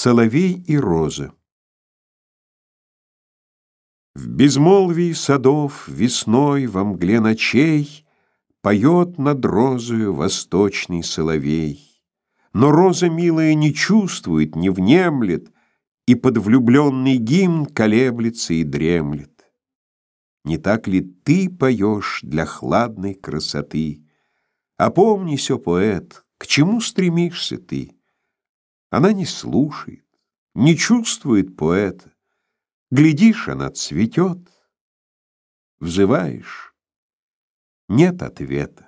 Соловей и роза В безмолвии садов весной во мгле ночей Поет над розою восточный соловей. Но роза милая не чувствует, не внемлет, И под влюбленный гимн колеблется и дремлет. Не так ли ты поешь для хладной красоты? Опомнись, о поэт, к чему стремишься ты? Она не слушает, не чувствует поэта. Глядишь, она цветет. Взываешь, нет ответа.